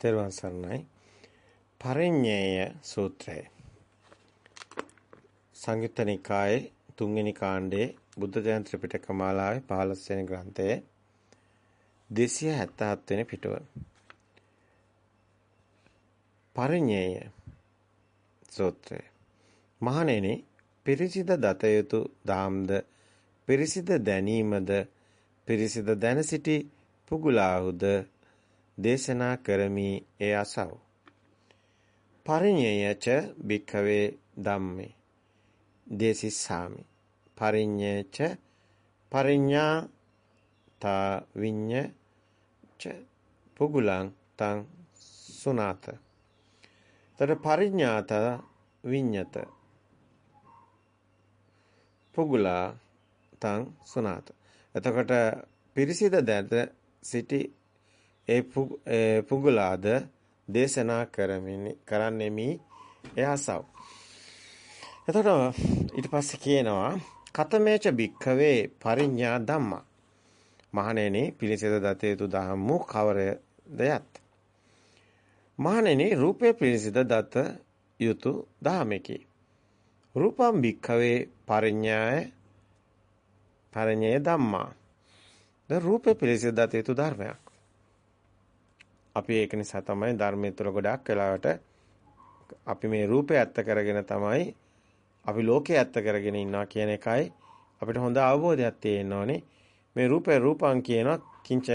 තෙරුවන් සරණයි. පරිඤ්ඤය සූත්‍රය. සංයුත්ත නිකායේ තුන්වෙනි කාණ්ඩයේ බුද්ධ ජයන්ති ත්‍රිපිටක මාලාවේ 15 වෙනි ග්‍රන්ථයේ 277 වෙනි පිටුව. පරිඤ්ඤය සූත්‍රය. මහණෙනි පිරිසිද දත යුතු දාම්ද පිරිසිද දැනීමද පිරිසිද දැන සිටි පුගුලාහුද දේශනා කරමි ඒ අසව. පරිඤ්ඤයච භික්ඛවේ ධම්මේ දේසිස්සාමි. පරිඤ්ඤයච පරිඤ්ඤා තා විඤ්ඤ ච පුගුලං තං සුනාත. තර පරිඤ්ඤාත විඤ්ඤත පුගුලා තං සුනාත. එතකොට පිරිසිද දැත සිටි ඒ පුගුලාද දේශනා කරමින් කරන්නෙමි එයාසව්. එතකොට ඊට පස්සේ කියනවා කතමේච භික්ඛවේ පරිඤ්ඤා ධම්මා. මහණෙනි පිළිසෙද දත යුතු ධම්මු කවරදයත්. මහණෙනි රූපේ පිළිසෙද දත යුතු ධාමකි. රූපම් භික්ඛවේ පරිඤ්ඤාය පරිඤ්ඤේ ධම්මා. ද රූපේ පිළිසෙද දත යුතු ධර්මයක්. අපි ඒක නිසා තමයි ධර්මයේ තුල ගොඩක් වෙලාවට අපි මේ රූපය ඇත්ත කරගෙන තමයි අපි ලෝකේ ඇත්ත කරගෙන ඉන්නවා කියන එකයි අපිට හොඳ අවබෝධයක් තියෙන්න ඕනේ. මේ රූපේ රූපං කියනවා කිංච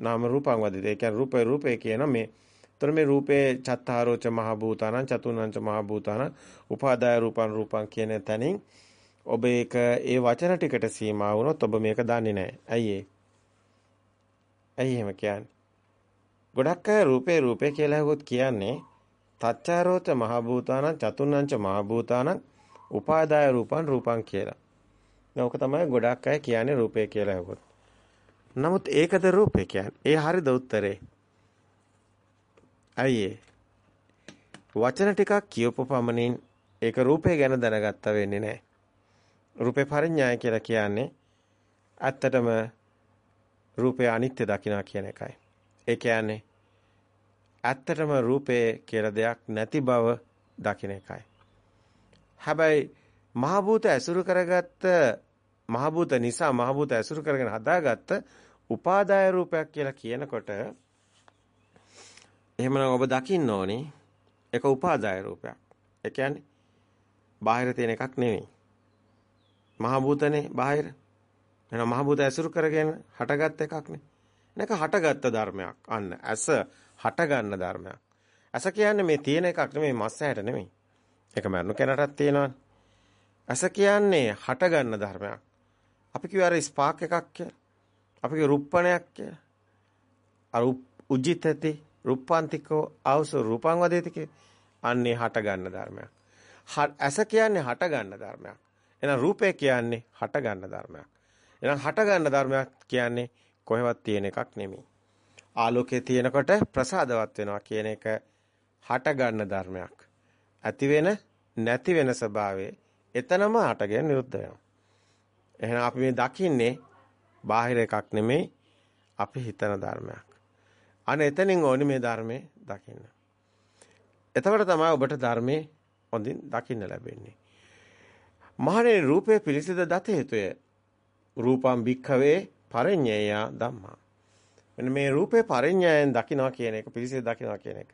නාම රූපං වදිත. ඒ කියන්නේ රූපේ රූපේ කියන මේ ତොර මේ රූපේ චත්තාරෝච මහ භූතානං චතුර්ණංච මහ භූතානං උපාදාය රූපං රූපං කියන තැනින් ඔබ ඒක ඒ වචන ටිකට සීමා වුණොත් ඔබ මේක දන්නේ නැහැ. ඇයි ඒ? ඇයි එහෙම කියන්නේ? ගොඩක් අය රූපේ රූපේ කියලා හුවොත් කියන්නේ තච්චාරෝච මහ භූතානං චතුර්ණංච මහ භූතානං උපාදාය රූපං රූපං කියලා. නෝක තමයි ගොඩක් අය කියන්නේ රූපේ කියලා හුවොත්. නමුත් ඒකද රූපේ කියන්නේ? ඒ හරිද උත්තරේ? අයියේ. වචන ටිකක් කියවපු පමණින් ඒක රූපේ ගැන දැනගත්ත වෙන්නේ නැහැ. රූපේ පරිඥාය කියලා කියන්නේ ඇත්තටම රූපය අනිත්‍ය දකිනා කියන එකයි. ඒ කියන්නේ ඇත්තටම රූපේ කියලා දෙයක් නැති බව දකින එකයි. හැබැයි මහ භූත ඇසුරු කරගත්ත මහ භූත නිසා මහ භූත ඇසුරු කරගෙන හදාගත්ත උපාදාය රූපයක් කියලා කියනකොට එහෙමනම් ඔබ දකින්න ඕනේ ඒක උපාදාය රූපයක්. ඒ කියන්නේ බාහිර තියෙන එකක් නෙමෙයි. මහ භූතනේ බාහිර. එහෙනම් මහ භූත ඇසුරු කරගෙන හටගත් එකක් නේ. මේක හටගත්ත ධර්මයක්. අන්න ඇස හටගන්න ධර්මයක්. ඇස කියන්නේ මේ තියෙන එකක් නෙමෙයි මස් ඇහැට නෙමෙයි. ඒක මරණු කෙනටත් තියෙනවනේ. ඇස කියන්නේ හටගන්න ධර්මයක්. අපි කියව අර ස්පාක් එකක් කියලා. අපි කිය රුප්පණයක් කියලා. අර උජිතති රුප්පාන්තිකෝ ආවස රූපං වදේති කිය. අන්නේ හටගන්න ධර්මයක්. ඇස කියන්නේ හටගන්න ධර්මයක්. එහෙනම් රූපය කියන්නේ හටගන්න ධර්මයක්. එහෙනම් හටගන්න ධර්මයක් කියන්නේ කොහෙවත් තියෙන එකක් නෙමෙයි. ආලෝකයේ තියෙනකොට ප්‍රසාදවත් වෙනවා කියන එක හට ගන්න ධර්මයක්. ඇති වෙන නැති වෙන ස්වභාවය එතනම හටගෙන නිරුද්ධ වෙනවා. එහෙනම් අපි මේ දකින්නේ බාහිර එකක් නෙමෙයි අපි හිතන ධර්මයක්. අනේ එතනින් ඕනි මේ ධර්මයේ දකින්න. එතකොට තමයි ඔබට ධර්මයේ හොඳින් දකින්න ලැබෙන්නේ. මහණේ රූපය පිළිසිඳ දත හේතුය. රූපම් භික්ඛවේ පරිඤ්ඤය ධම්මා. මෙන්න මේ රූපේ පරිඤ්ඤයෙන් දකිනවා කියන එක පිළිසිඳ දකිනවා කියන එක.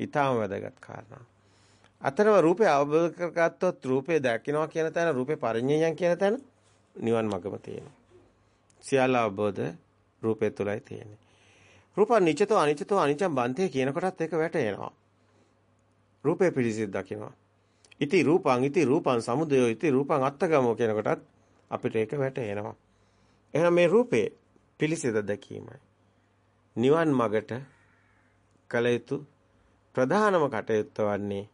ඊටාම වැදගත් කාරණා. අතරම රූපේ අවබෝධ කරගත්තොත් රූපේ දකිනවා කියන තැන රූපේ පරිඤ්ඤයයන් කියන තැන නිවන් මගම තියෙනවා. සියල්ල අවබෝධ රූපේ තුලයි තියෙන්නේ. රූප නිචතෝ අනිචතෝ අනිච්ඡම් බන්තේ කියන කොටත් ඒක වැටෙනවා. රූපේ පිළිසිඳ දකිනවා. ඉති රූපං ඉති රූපං සමුදයෝ ඉති රූපං අත්තගමෝ කියන කොටත් අපිට ඒක වැටෙනවා. එහෙනම් මේ රූපේ පිළිසිඳ දැකීමයි. නිවන් මගට කළ යුතු ප්‍රධානම කටයුත්ත වන්නේ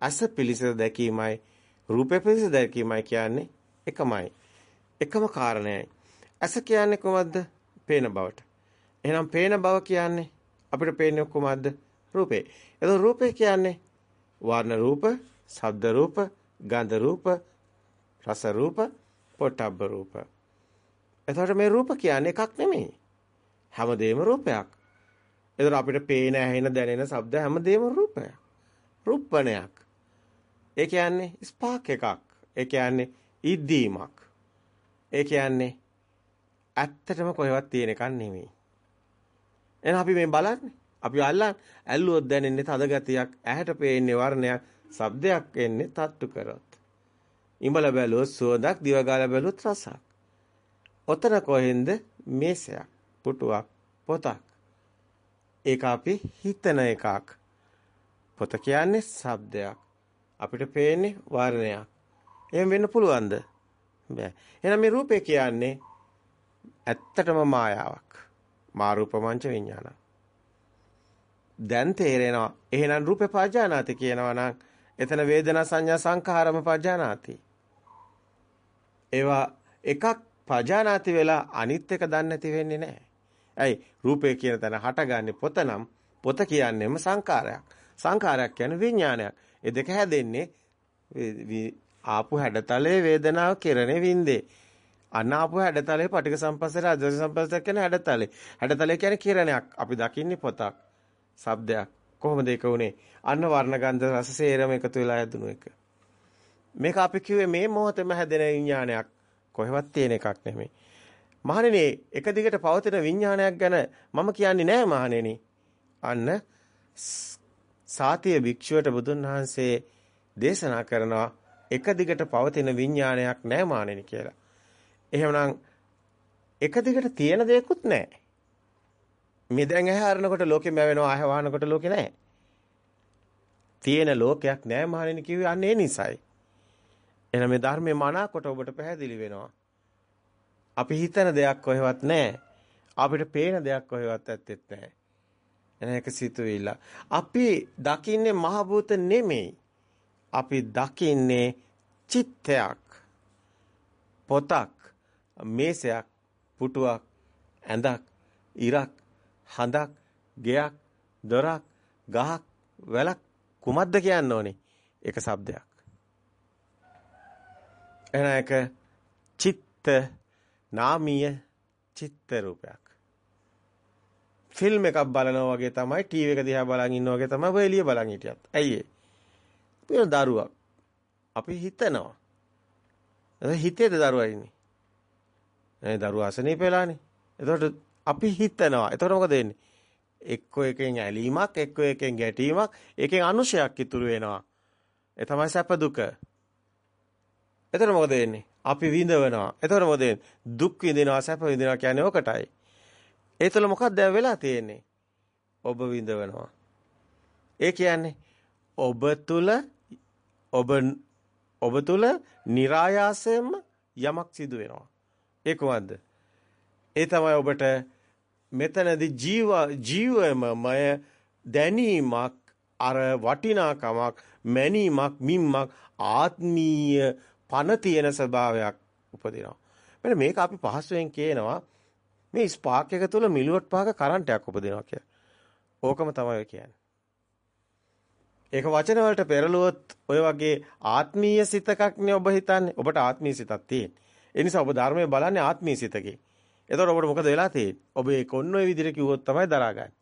අස පිළිසිඳ දැකීමයි රූපේ පිළිසිඳ දැකීමයි කියන්නේ එකමයි. එකම කාරණයයි. අස කියන්නේ කොහොමද? පේන බවට. එහෙනම් පේන බව කියන්නේ අපිට පේන්නේ කොහොමද? රූපේ. එතකොට රූපේ කියන්නේ වර්ණ රූප, ශබ්ද රූප, ගන්ධ රූප, රස රූප, පොට්ටබ්බ රූප. එතකොට මේ රූප කියන්නේ එකක් නෙමෙයි. හැමදේම රූපයක්. ඒතර අපිට පේන ඇහෙන දැනෙන ශබ්ද හැමදේම රූපයක්. රූපණයක්. ඒ කියන්නේ ස්පාක් එකක්. ඒ කියන්නේ ඉද්දීමක්. ඒ කියන්නේ ඇත්තටම කොහෙවත් තියෙන එකක් නෙමෙයි. එහෙනම් අපි මේ බලන්නේ. අපි අල්ලන් ඇල්ලුවොත් දැනෙන්නේ තද ගතියක්, ඇහැට පේන්නේ වර්ණයක්, ශබ්දයක් එන්නේ තට්ටු කරොත්. ඉඹල බැලුවොත් සුවඳක්, දිව ගාලා බැලුවොත් රසක්. ඔතන කොහෙන්ද මේසයක්, පුටුවක්, පොතක්. ඒක අපි හිතන එකක්. පොත කියන්නේ ශබ්දයක්. අපිට පේන්නේ වර්ණයක්. එහෙම වෙන්න පුළුවන්ද? බෑ. එහෙනම් මේ රූපේ කියන්නේ ඇත්තටම මායාවක්. මාරූපමංච විඥාන. දැන් තේරෙනවා. එහෙනම් රූපේ පජානාති කියනවා නම් එතන වේදනා සංඥා සංඛාරම පජානාති. ඒවා එකක් පජානාති වෙලා අනිත් එක දන්නේ නැති වෙන්නේ නැහැ. ඇයි රූපේ කියන තැන හටගන්නේ පොත නම් පොත කියන්නේම සංකාරයක්. සංකාරයක් කියන්නේ විඥානයක්. ඒ දෙක හැදෙන්නේ ආපු හැඩතලයේ වේදනාව කෙරෙන වින්දේ. අන්න ආපු හැඩතලයේ පටික සම්පස්සට අදස සම්පස්සට කියන හැඩතලේ. හැඩතලේ කියන්නේ කිරණයක්. අපි දකින්නේ පොතක්. ශබ්දයක්. කොහොමද ඒක උනේ? අන්න වර්ණ ගන්ධ රස සේරම එකතු වෙලා යදුණු එක. මේක අපි කිව්වේ මේ මොහොතේම හැදෙන විඥානයක්. කොහෙවත් තියෙන එකක් නෙමෙයි. මහණෙනි එක දිගට පවතින විඥානයක් ගැන මම කියන්නේ නෑ මහණෙනි. අන්න සාතිය භික්ෂුවට බුදුන් වහන්සේ දේශනා කරනවා එක දිගට පවතින විඥානයක් නෑ මහණෙනි කියලා. එහෙමනම් එක දිගට තියෙන දෙයක්වත් නෑ. මේ දැන් ඇහැ අරනකොට ලෝකෙ මැවෙනවා ඇහැ වහනකොට ලෝකෙ නෑ. තියෙන ලෝකයක් නෑ මහණෙනි කිව්වේ අන්න ඒ නිසයි. එහෙනම් මේ ධර්මයේ මනාකොට ඔබට පැහැදිලි වෙනවා. අපි හිතන දෙයක් කොහෙවත් නැහැ. අපිට පේන දෙයක් කොහෙවත් ඇත්තෙත් නැහැ. එන එක සිතුවිල්ල. අපි දකින්නේ මහ භූත නෙමෙයි. අපි දකින්නේ චිත්තයක්. පොතක්, මේසයක්, පුටුවක්, ඇඳක්, ඉරක්, හඳක්, ගෙයක්, දොරක්, ගහක්, වැලක් කුමක්ද කියන්න ඕනේ? ඒක શબ્දයක්. එන එක චිත්ත නාමීය චිත්ත රූපයක්. ෆිල්ම් එකක් බලනවා වගේ තමයි ටීවී එක දිහා බලන් ඉන්නවා වගේ තමයි ඔය එළිය බලන් හිටියත්. ඇයි ඒ? දරුවක්. අපි හිතනවා. එතකොට හිතේද දරුවා ඉන්නේ? නේ දරුවා අසනීප වෙලානේ. එතකොට අපි හිතනවා. එතකොට මොකද වෙන්නේ? එක්ක එකෙන් ඇලීමක්, එක්ක එකෙන් ගැටීමක්, එකෙන් අනුශයක් ඉතුරු වෙනවා. ඒ තමයි සැප දුක. එතකොට මොකද වෙන්නේ? අපි විඳවනවා. එතකොට මොකද දුක් විඳිනවා සැප විඳිනවා කියන්නේ ඔකටයි. ඒ තුළ මොකක්ද දැන් වෙලා තියෙන්නේ? ඔබ විඳවනවා. ඒ කියන්නේ ඔබ තුළ ඔබ ඔබ තුළ નિરાයාසයෙන්ම යමක් සිදු වෙනවා. ඒ කොහොමද? ඒ තමයි ඔබට මෙතනදී ජීව ජීවමය දැනීමක් අර වටිනාකමක් මැනීමක් මිම්මක් ආත්මීය පණ තියෙන ස්වභාවයක් උපදිනවා. මෙන්න මේක අපි පහසුවෙන් කියනවා මේ ස්පාක් එක තුල මිලිවොට් පහක කරන්ටයක් උපදිනවා කියලා. ඕකම තමයි කියන්නේ. ඒක වචන වලට පෙරළුවොත් ඔය වගේ ආත්මීය සිතකක් නේ ඔබ හිතන්නේ. ඔබට ආත්මීය සිතක් තියෙන. ඒ නිසා ඔබ ධර්මයේ බලන්නේ ආත්මීය සිතකේ. එතකොට ඔබට මොකද වෙලා තියෙන්නේ? ඔබ ඒක ඔන්න ඔය විදිහට කිව්වොත් තමයි දරාගන්නේ.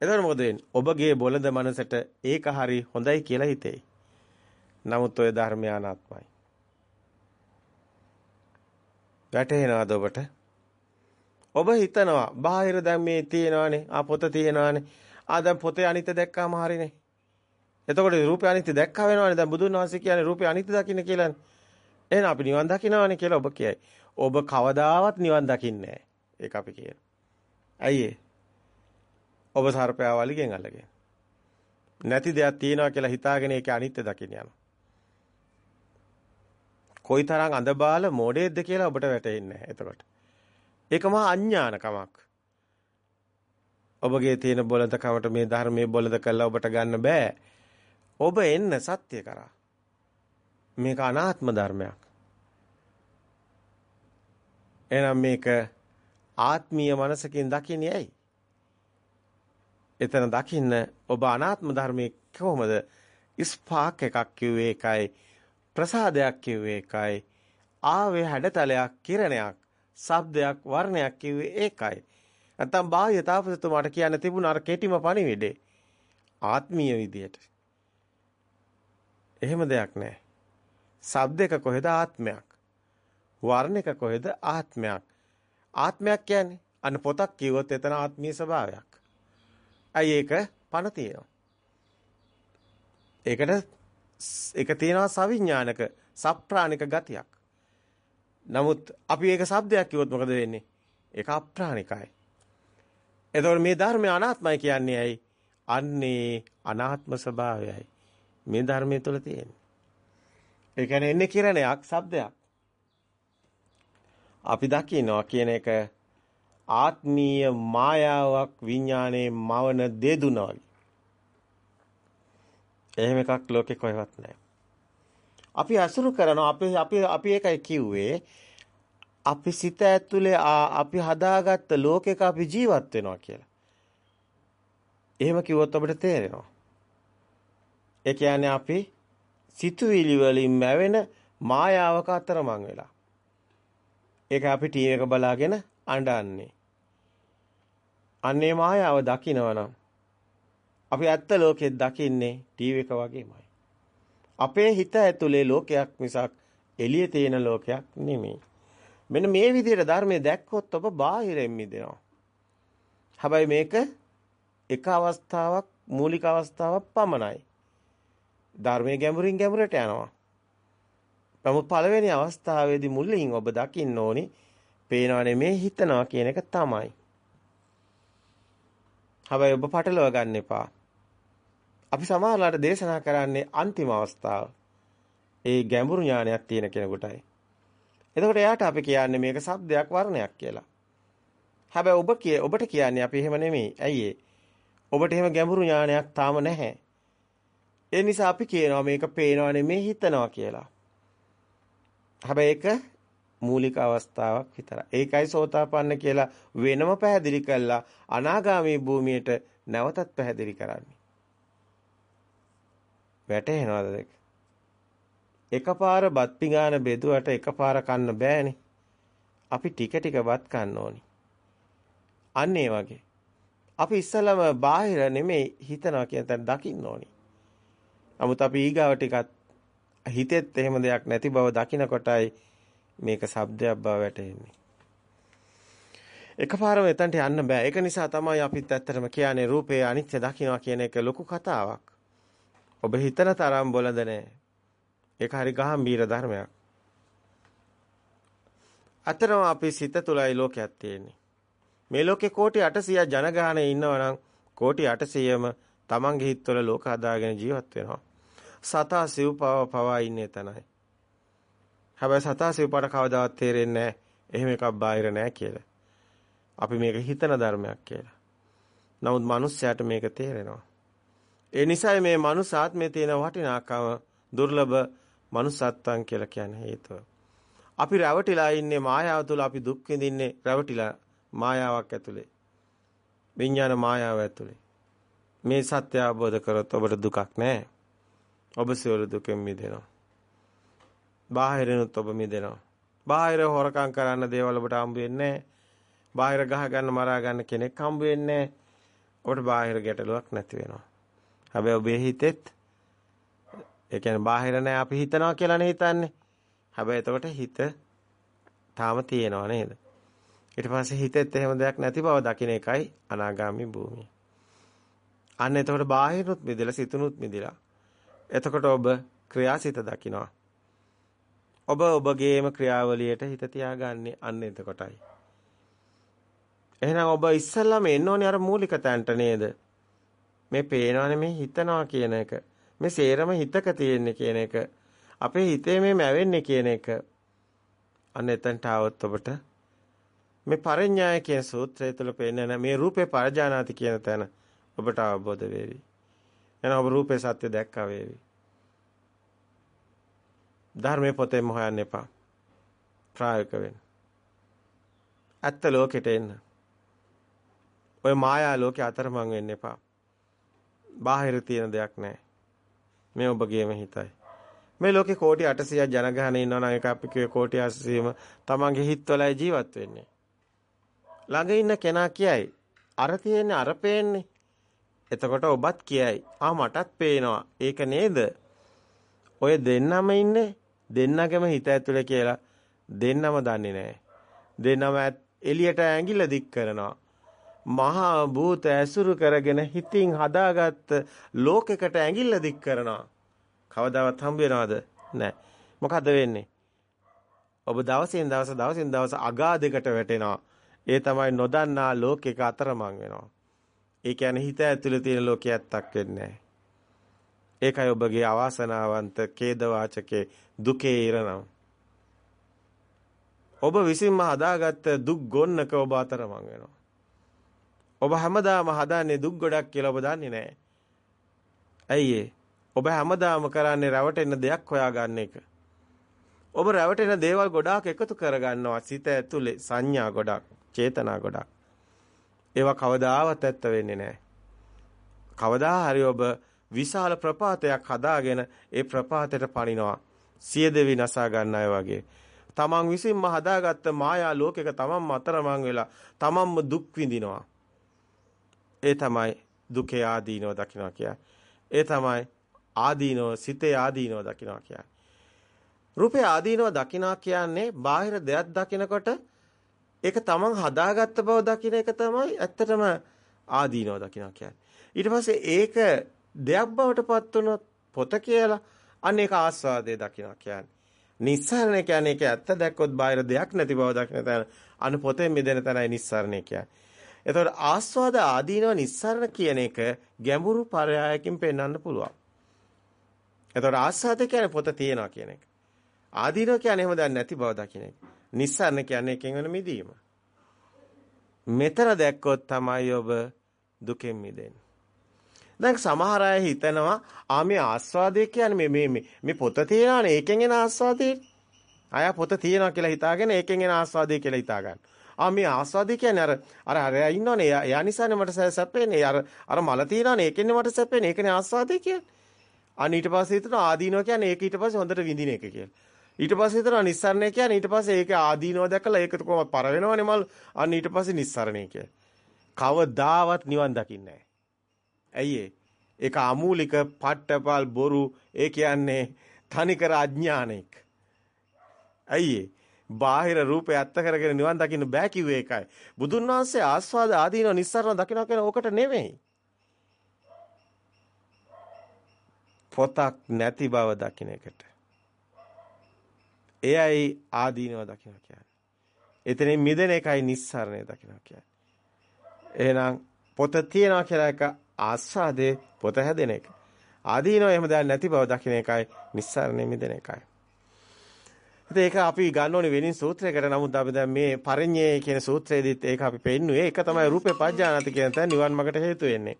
එතකොට මොකද වෙන්නේ? ඔබගේ බොළඳ මනසට ඒක හරි හොඳයි කියලා හිතෙයි. නමුත් ඔය ධර්මය අනාත්මයි. වැටහෙනවද ඔබට? ඔබ හිතනවා බාහිර දැන් මේ තියෙනවානේ ආ පොත තියෙනවානේ. ආ දැන් පොතේ අනිත්‍ය දැක්කාම හරිනේ. එතකොට රූපේ අනිත්‍ය දැක්කා වෙනවානේ. දැන් බුදුන් වහන්සේ කියන්නේ රූපේ අනිත්‍ය දකින්න කියලානේ. එහෙනම් අපි නිවන් දකින්නවානේ කියලා ඔබ කියයි. ඔබ කවදාවත් නිවන් දකින්නේ නැහැ. ඒක අපි කියන ඇයි ඔබ සර්පයා වලිගෙන් අල්ලගෙන. නැති දෙයක් තියෙනවා කියලා හිතාගෙන ඒකේ අනිත්‍ය දකින්න යනවා. කොයිතරම් අඳබාල මොඩේද්ද කියලා ඔබට වැටහෙන්නේ නැහැ එතකොට. ඒක මහා අඥානකමක්. ඔබගේ තියෙන බොළඳකමට මේ ධර්මයේ බොළඳ කළා ඔබට ගන්න බෑ. ඔබ එන්න සත්‍ය කරා. මේක අනාත්ම ධර්මයක්. එහෙනම් මේක ආත්මීය මනසකින් දකින්නේ ඇයි? එතන දකින්න ඔබ අනාත්ම ධර්මයේ කොහොමද? ස්පාක් එකක් කිව්වේ ඒකයි ප්‍රසාදයක් කිව්වේ ඒකයි. ආවේ හැඩතලයක්, කිරණයක්, ශබ්දයක්, වර්ණයක් කිව්වේ ඒකයි. නැත්තම් බාහ්‍ය තාපසතුමාට කියන්න තිබුණ අර කෙටිම පණිවිඩේ ආත්මීය විදියට. එහෙම දෙයක් නැහැ. ශබ්දයක කොහෙද ආත්මයක්? වර්ණයක කොහෙද ආත්මයක්? ආත්මයක් කියන්නේ අන්න පොතක් කිව්වොත් එතන ආත්මීය ස්වභාවයක්. අයි ඒක පණ තියෙනවා. ඒකට ඒක තියෙනවා සවිඥානික සප්‍රාණික ගතියක්. නමුත් අපි ඒක શબ્දයක් කිව්වොත් මොකද වෙන්නේ? ඒක අප්‍රාණිකයි. එතකොට මේ ධර්මය අනාත්මයි කියන්නේ ඇයි? අන්නේ අනාත්ම ස්වභාවයයි. මේ ධර්මයේ තුල තියෙන්නේ. ඒ කියන්නේ එන්නේ කිරණයක්, શબ્දයක්. අපි දකිනවා කියන එක ආත්මීය මායාවක් විඥානයේ මවන දෙදුනා වගේ. එහෙම එකක් ලෝකේ කොහෙවත් නැහැ. අපි අසුරු කරනවා අපි අපි අපි ඒකයි කිව්වේ අපි සිත ඇතුලේ අපි හදාගත්ත ලෝකයක අපි ජීවත් වෙනවා කියලා. එහෙම කිව්වොත් අපිට තේරෙනවා. ඒ කියන්නේ අපි සිතුවිලි වලින් මැවෙන මායාවක අතරමං වෙලා. ඒක අපි ටීවී එක බලාගෙන අඬන්නේ. අන්නේ මායාව දකිනවනම් අපි ඇත්ත ලෝකෙත් දකින්නේ ටීවී එක වගේමයි. අපේ හිත ඇතුලේ ලෝකයක් මිසක් එළියේ තියෙන ලෝකයක් නෙමෙයි. මෙන්න මේ විදිහට ධර්මයේ දැක්කොත් ඔබ බාහිරින් මිදෙනවා. හැබැයි මේක එක අවස්ථාවක් මූලික අවස්ථාවක් පමණයි. ධර්මයේ ගැඹුරින් ගැඹුරට යනවා. නමුත් පළවෙනි අවස්ථාවේදී මුලින් ඔබ දකින්න ඕනි පේනව නෙමේ හිතනවා කියන එක තමයි. හැබැයි ඔබ පටලවා ගන්න එපා. අපි සමහරලාට දේශනා කරන්නේ අන්තිම අවස්ථාව. ඒ ගැඹුරු ඥානයක් තියෙන කෙනෙකුටයි. එතකොට එයාට අපි කියන්නේ මේක shabdයක් වර්ණයක් කියලා. හැබැයි ඔබ කිය ඔබට කියන්නේ අපි එහෙම නෙමෙයි. ඇයි ඔබට එහෙම ගැඹුරු ඥානයක් තාම නැහැ. ඒ නිසා අපි කියනවා මේක පේනවා නෙමෙයි හිතනවා කියලා. හැබැයි ඒක මූලික අවස්ථාවක් විතරයි. ඒකයි සෝතාපන්න කියලා වෙනම පැහැදිලි කළා අනාගාමී භූමියට නැවතත් පැහැදිලි කරන්නේ. වැටහෙනවද දෙක? එකපාර බත් පිඟාන බෙදුවට එකපාර කන්න බෑනේ. අපි ටික ටික බත් කන්න ඕනි. අන්න ඒ වගේ. අපි ඉස්සලම බාහිර නෙමෙයි හිතනවා කියන තැන දකින්න ඕනි. නමුත් අපි ඊගාව ටිකත් හිතෙත් එහෙම දෙයක් නැති බව දකිනකොටයි මේක shabdයක් බව වැටහෙන්නේ. එකපාරම එතනට යන්න බෑ. ඒක නිසා තමයි අපිත් ඇත්තටම කියන්නේ රූපේ අනිත්‍ය දකින්නවා කියන එක ලොකු කතාවක්. ඔබ හිතන තරම් බොළඳ නෑ. ඒක හරි ගහම්බීර ධර්මයක්. අතරම අපි සිත තුලයි ලෝකයක් තියෙන්නේ. මේ ලෝකේ කෝටි 800 ජනගහනය ඉන්නවනම් කෝටි 800ම තමන්ගේ හිතවල ලෝක හදාගෙන ජීවත් වෙනවා. සතා සිව්පව පවා ඉන්නේ තනයි. හැබැයි සතා සිව්පට කවදාවත් තේරෙන්නේ නැහැ. එහෙම එකක් බාහිර නැහැ කියලා. අපි මේක හිතන ධර්මයක් කියලා. නමුත් මිනිස්සයාට මේක තේරෙනවා. ඒ නිසායි මේ මනුස්ස ආත්මයේ තියෙන වටිනාකම දුර්ලභ මනුස්සත්වං කියලා කියන්නේ හේතුව. අපි රැවටිලා ඉන්නේ මායාව තුළ අපි දුක් විඳින්නේ රැවටිලා මායාවක් ඇතුලේ. විඥාන මායාව ඇතුලේ. මේ සත්‍ය අවබෝධ කරොත් ඔබට දුකක් නැහැ. ඔබ සියලු දුකෙන් මිදෙනවා. බාහිරිනුත් ඔබ මිදෙනවා. බාහිර හොරකම් කරන්න දේවල් ඔබට හම්බ වෙන්නේ නැහැ. බාහිර ගහ ගන්න මරා ගන්න කෙනෙක් හම්බ වෙන්නේ නැහැ. ඔබට බාහිර ගැටලුවක් නැති වෙනවා. හැබැයි ඔබේ හිතෙත් ඒ කියන්නේ බාහිර නැහැ අපි හිතනවා කියලානේ හිතන්නේ. හැබැයි එතකොට හිත තාම තියෙනවා නේද? ඊට පස්සේ හිතෙත් එහෙම දෙයක් නැති බව දකින්න එකයි අනාගාමි භූමිය. අන්න එතකොට බාහිරුත් මිදලා සිතුනුත් මිදලා. එතකොට ඔබ ක්‍රියාසිත දකිනවා. ඔබ ඔබගේම ක්‍රියාවලියට හිත තියාගන්නේ අන්න එතකොටයි. එහෙනම් ඔබ ඉස්සල්ලාම එන්න ඕනේ අර මූලික තැනට නේද? මේ පේනවනේ මේ හිතනවා කියන එක. මේ සේරම හිතක තියෙන්නේ කියන එක. අපේ හිතේ මේ මැවෙන්නේ කියන එක. අන්න එතනට આવොත් ඔබට මේ පරිඥාය කියන සූත්‍රය තුළ පෙන්නන මේ රූපේ පරජානාති කියන තැන ඔබට අවබෝධ වේවි. එහෙනම් ඔබ රූපේ සත්‍ය දැක්කා වේවි. ධර්මයේ පොතේම හොයන්න එපා. ප්‍රායෝගික වෙන්න. ඇත්ත ලෝකෙට එන්න. ඔය මායා ලෝකේ අතරමං වෙන්න එපා. බාහිර තියෙන දෙයක් නැහැ. මේ ඔබගේම හිතයි. මේ ලෝකේ කෝටි 800ක් ජනගහන ඉන්නවා නම් ඒක අපි කියේ කෝටි 800ම තමන්ගේ හිතවලයි ජීවත් වෙන්නේ. ළඟ ඉන්න කෙනා කියයි අර තියෙන්නේ අර පේන්නේ. එතකොට ඔබත් කියයි ආ මටත් පේනවා. ඒක නේද? ඔය දෙන්නම ඉන්නේ දෙන්නගම හිත ඇතුලේ කියලා දෙන්නම දන්නේ නැහැ. දෙන්නම එළියට ඇඟිල්ල දික් කරනවා. මහා භූත ඇසුරු කරගෙන හිතින් හදාගත්ත ලෝකයකට ඇඟිල්ල දික් කරනවා. කවදාවත් හම්බ වෙනවද? නැහැ. මොකද වෙන්නේ? ඔබ දවසින් දවස දවසින් දවස අගාධයකට වැටෙනවා. ඒ තමයි නොදන්නා ලෝකයක අතරමං වෙනවා. ඒ කියන්නේ හිත ඇතුලේ තියෙන ලෝකයක්ක් වෙන්නේ ඒකයි ඔබගේ අවාසනාවන්ත ඛේදවාචකේ දුකේ ඉරණම්. ඔබ විසින්ම හදාගත්ත දුක් ගොන්නක ඔබ අතරමං වෙනවා. ඔබ හැමදාම හදාන්නේ දුක් ගොඩක් කියලා ඔබ දන්නේ නැහැ. ඇයි ඔබ හැමදාම කරන්නේ රැවටෙන දෙයක් හොයාගන්න එක. ඔබ රැවටෙන දේවල් ගොඩාක් එකතු කරගන්නවා සිත ඇතුලේ සංඥා ගොඩක්, චේතනා ගොඩක්. ඒවා කවදාවත් ඇත්ත වෙන්නේ නැහැ. කවදා හරි ඔබ විශාල ප්‍රපාතයක් හදාගෙන ඒ ප්‍රපාතයට පනිනවා. සියදෙවි නසා ගන්න අය වගේ. තමන් විසින්ම හදාගත්ත මායා ලෝකෙක තමන්ම අතරමං වෙලා තමන්ම දුක් විඳිනවා. ඒ තමයි දුකේ ආදීනව දකින්නවා කියන්නේ. ඒ තමයි ආදීනව සිතේ ආදීනව දකින්නවා කියන්නේ. රූපේ ආදීනව දකින්නවා කියන්නේ බාහිර දෙයක් දකිනකොට ඒක තමන් හදාගත්ත බව දකින්න එක තමයි ඇත්තටම ආදීනව දකින්නවා කියන්නේ. ඊට පස්සේ ඒක දෙයක් බවට පත් වුණොත් පොත කියලා අන්න ඒක ආස්වාදයේ දකින්නවා කියන්නේ. නිස්සාරණය කියන්නේ ඒක ඇත්ත දැක්කොත් බාහිර දෙයක් නැති බව දකින්න තැන අන්න පොතෙන් මිදෙන තැනයි නිස්සාරණය කියන්නේ. එතකොට ආස්වාද ආදීනව නිස්සාරණ කියන එක ගැඹුරු පරයයකින් පෙන්වන්න පුළුවන්. එතකොට ආස්වාද කියන්නේ පොත තියනවා කියන එක. ආදීනව කියන්නේ එහෙම දැන් නැති බව දකින්න එක. නිස්සාරණ කියන්නේ එකෙන් වෙන මිදීම. මෙතන දැක්කොත් තමයි ඔබ දුකෙන් මිදෙන්නේ. දැන් සමහර අය හිතනවා ආ මේ ආස්වාදය කියන්නේ මේ මේ මේ පොත තියනවානේ ඒකෙන් එන ආස්වාදේ. අය පොත තියනවා කියලා හිතාගෙන ඒකෙන් එන ආස්වාදය කියලා හිතා ගන්න. ආ මේ ආස්වාදය කියන්නේ අර අර අරයා ඉන්නවනේ එයා නිසානේ මට සැපෙන්නේ. අර අර මල තියනවානේ ඒකෙන්නේ මට සැපෙන්නේ. ඒකනේ ආස්වාදය කියන්නේ. අන්න ඊට පස්සේ හිතනවා ආදීනෝ කියන්නේ ඒක ඊට පස්සේ හොඳට විඳින එක කියලා. ඊට පස්සේ හිතනවා නිස්සරණය කියන්නේ ඊට පස්සේ ඒක ආදීනෝ දැකලා ඒක කොහොම පර වෙනවනේ මල්. අන්න ඊට පස්සේ නිස්සරණය කියන්නේ. කවදාවත් නිවන් දකින්නේ නැහැ. ඇයි ඒක අමූලික පට්ටපල් බොරු ඒ කියන්නේ තනිකර අඥානෙක්. ඇයි බාහිර රූපේ අත්ත කරගෙන නිවන් දකින්න බෑ කිව්වේ ඒකයි. බුදුන් වහන්සේ ආස්වාද ආදීන නිස්සාරණ දකින්න කියන ඕකට නෙමෙයි. පොතක් නැති බව දකින්න එකට. එයයි ආදීනව දකින්න කියන්නේ. එතනින් මිදෙන එකයි නිස්සාරණය දකින්න කියන්නේ. එහෙනම් පොත තියනවා කියලා එක ආස්වාදේ පොත හැදෙන එක. ආදීනව එහෙම දැන් නැති බව දකින්න එකයි නිස්සාරණය මිදෙන එකයි. ඉතින් ඒක අපි ගන්න ඕනේ වෙනින් සූත්‍රයකට නමුත් අපි දැන් මේ පරිඤ්ඤේ කියන සූත්‍රයේදීත් ඒක අපි පෙන්නුවේ ඒක තමයි රූපේ පඥානති කියන තැන නිවන් මාර්ගට හේතු වෙන්නේ.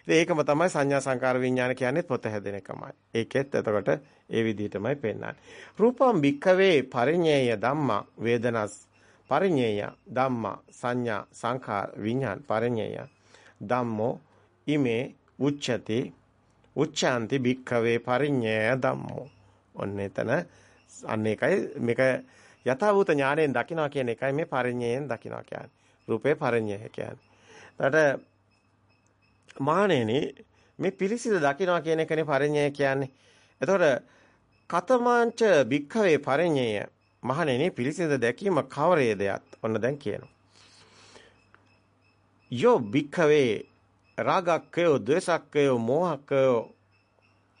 ඉතින් ඒකම තමයි සංඥා සංකාර විඥාන කියන්නේ පොත හැදෙන එකමයි. ඒකෙත් එතකොට ඒ විදිහටමයි පෙන්වන්නේ. රූපම් භික්ඛවේ පරිඤ්ඤේය ධම්මා වේදනස් පරිඤ්ඤේය ධම්මා සංඥා සංකාර විඥාන පරිඤ්ඤේය ධම්මෝ ඉමේ උච්චති උච්චාන්ති භික්ඛවේ පරිඤ්ඤය ධම්මෝ ඔන්න එතන අන්න ඒකයි. මේක යථාභූත ඥාණයෙන් දකිනවා කියන එකයි මේ පරිඤ්ඤයෙන් දකිනවා කියන්නේ. රූපේ පරිඤ්ඤය කියන්නේ. ඊට මානෙනි මේ පිළිසිඳ දකිනවා කියන එකනේ පරිඤ්ඤය කියන්නේ. එතකොට කතමාංච භික්ඛවේ පරිඤ්ඤය. මහණෙනි පිළිසිඳ දැකීම කවරේදයත් ඔන්න දැන් කියනවා. යෝ භික්ඛවේ රාගක්කයෝ ද්වේෂක්කයෝ මෝහක්කයෝ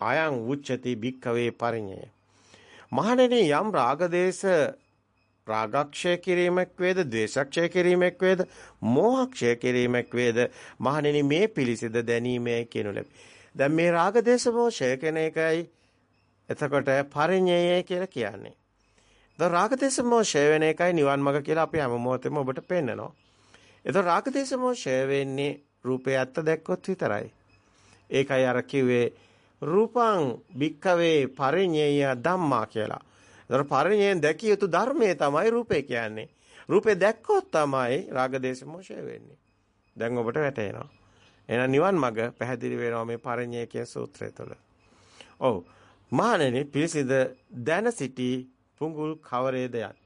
අයං උච්චති භික්කවේ පරිඤ්ඤය. මහණෙනි යම් රාගදේශ රාගක්ෂය කිරීමක් වේද ද්වේෂක්ෂය කිරීමක් වේද මෝහක්ෂය කිරීමක් වේද මහණෙනි මේ පිළිසිද දැනීමයි කියනු ලැබේ. දැන් මේ රාගදේශ මොහය කෙන එකයි එතකොට පරිඤ්ඤය කියලා කියන්නේ. ද රාගදේශ මොහය වෙන එකයි නිවන් මඟ කියලා අපි හැම මොහොතෙම ඔබට පෙන්නනවා. එතකොට රාගදේශ මොහය වෙන්නේ රූපේ ඇත්ත දැක්කොත් විතරයි. ඒකයි අර කිව්වේ රූපං භික්කවේ පරිඤ්ඤය ධම්මා කියලා. ඒතර පරිඤ්ඤයෙන් දැකිය යුතු ධර්මයේ තමයි රූපේ කියන්නේ. රූපේ දැක්කොත් තමයි රාගදේශ මොෂය වෙන්නේ. දැන් ඔබට වැටහෙනවා. එහෙනම් නිවන් මඟ පැහැදිලි වෙනවා මේ පරිඤ්ඤය කියන සූත්‍රය තුළ. ඔව්. මහණෙනි පිරිසිද දැන සිටි පුඟුල් කවරේද යත්.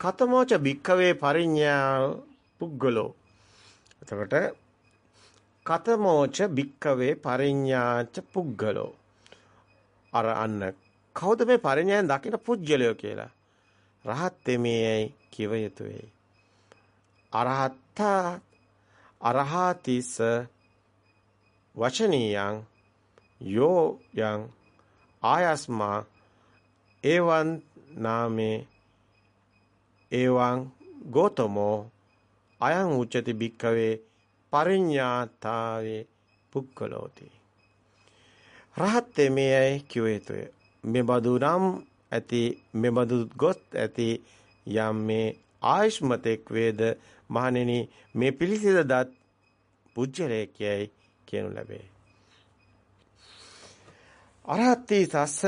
කතමෝච භික්කවේ පරිඤ්ඤා පුද්ගලෝ. එතකොට කතමෝච භික්කවේ පරිඤ්ඤාච පුද්ගලෝ. අර අන්න කවුද මේ පරිඤ්ඤායෙන් දකින පුජ්‍යලය කියලා? රහත් තෙමේයි කිව යුතුයි. අරහත්තා අරහාතිස වචනීයං යෝ යං ආයස්මා එවං නාමේ එවං ගෝතමෝ අයං උච්චති භික්කවේ පරිඤ්ඤාතාවේ පුක්කලෝති. රහත් මේයි කිව යුතුය මෙබඳු නම් ඇති මෙබඳු ගොත් ඇති යම් මේ ආයෂ්මතෙක් වේද මහණෙනි මේ පිළිසිඳ දත් පුජ්‍යලේකයයි කියනු ලැබේ. අරහත්ති තස්ස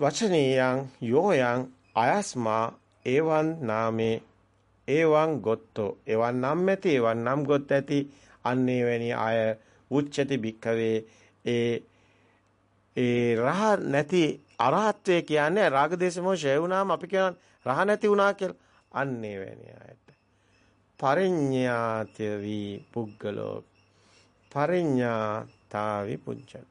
වචනීයං යෝයං අයස්මා ඒවන් නාමේ ඒවන් ගොත්තෝ ඒවන් නම් ඇති ඒවන් නම් ගොත් ඇති. අන්නේ වැනි අය උච්චති භික්කවේ ඒ ඒ රහ නැති අරහත්වය කියන්නේ රාග දේශ මොහ ෂය වුණාම අපි කියන රහ නැති වුණා කියලා. අන්නේ වැනි අයට. පරිඤ්ඤාත්‍ය වී පුද්ගලෝ. පරිඤ්ඤාතාවි පුජ්ජන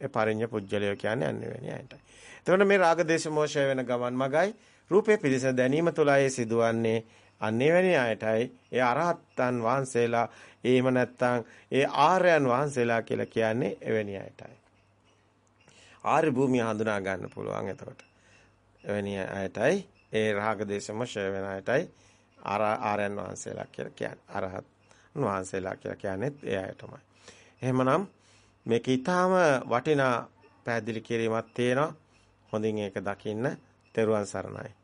ඒ පරිඤ්ඤ පුජ්‍යලය කියන්නේ අන්නේ වැනි අයට. එතකොට මේ රාග දේශ මොහ ෂය වෙන ගමන් මගයි රූපේ පිළිස දැනීම තුලයි සිදුවන්නේ. අන්නේ වැනි අයටයි ඒ අරහත්තන් වහන්සේලා එහෙම නැත්නම් ඒ ආර්යයන් වහන්සේලා කියලා කියන්නේ එවැනි අයටයි. ආර්ය භූමිය හඳුනා ගන්න පුළුවන් එතකොට. එවැනි අයටයි ඒ රාග දේශම ෂය වෙන අයටයි ආර්යයන් වහන්සේලා කියලා කියන්නේ. අරහත් වහන්සේලා කියලා කියන්නේත් ඒ අයටමයි. එහෙමනම් මේක ඊටාම වටිනා පැහැදිලි කිරීමක් තියෙනවා. හොඳින් ඒක දකින්න. තෙරුවන් සරණයි.